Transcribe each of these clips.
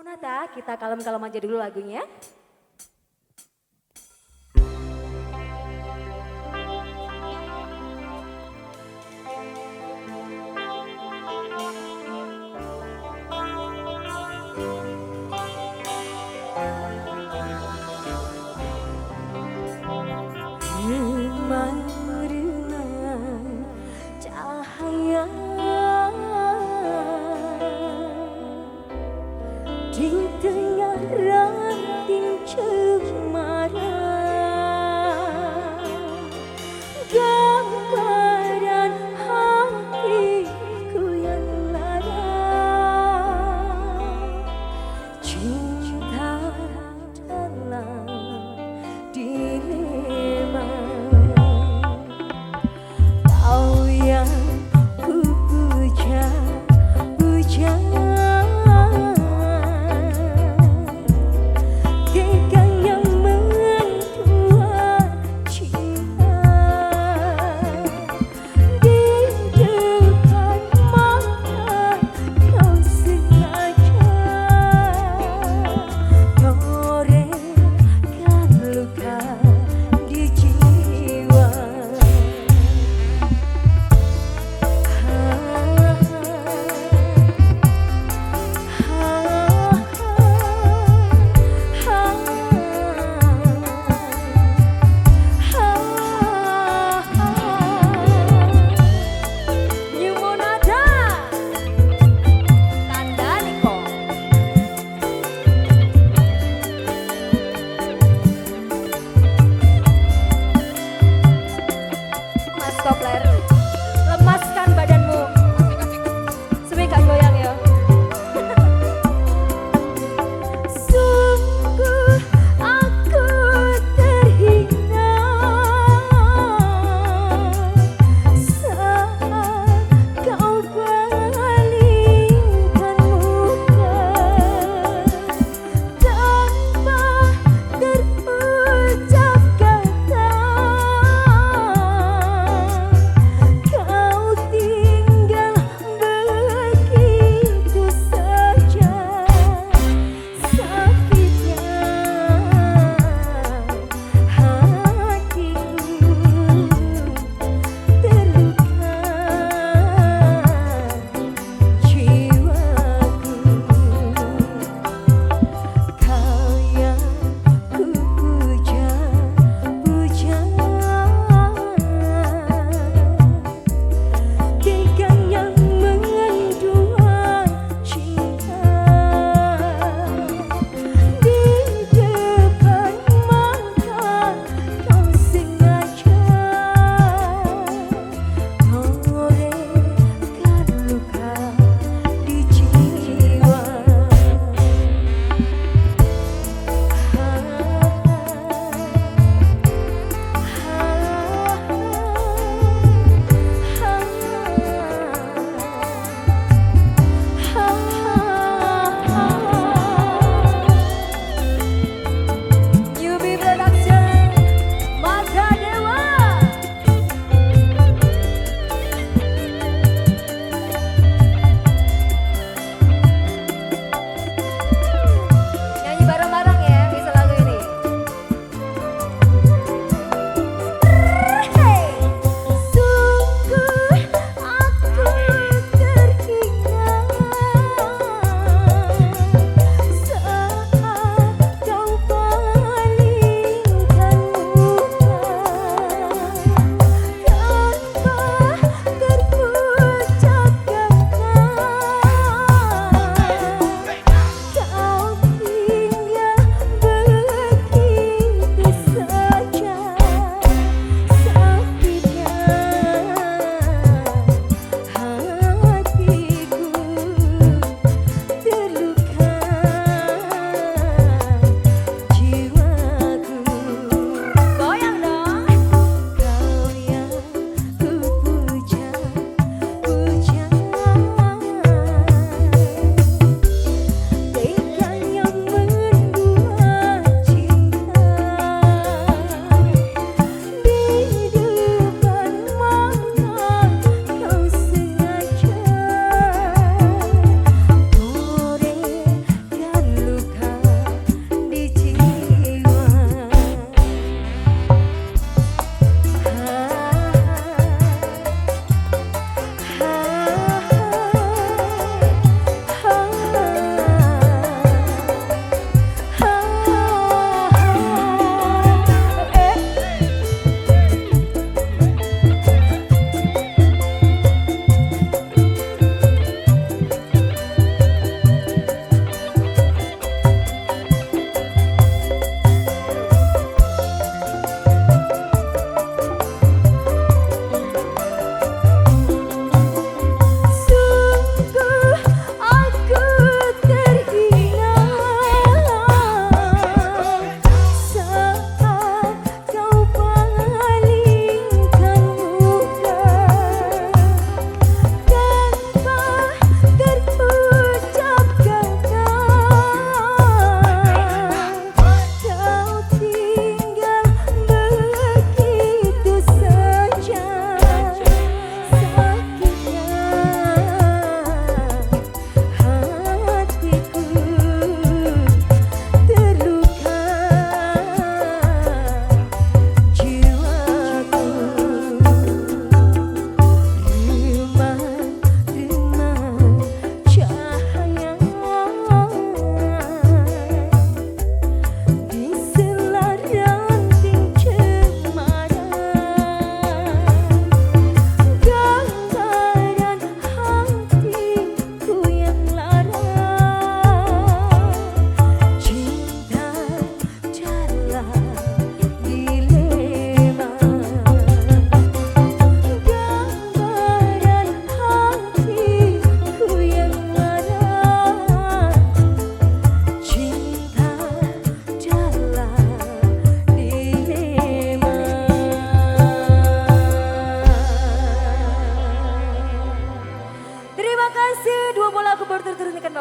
Monata, kita kalem-kalem aja dulu lagunya.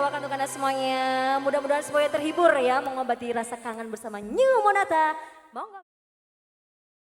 Berturut-turut akan bawakan untuk anda semuanya. Mudah-mudahan semuanya terhibur ya. Mengobati rasa kangen bersama New Monata. Monggo.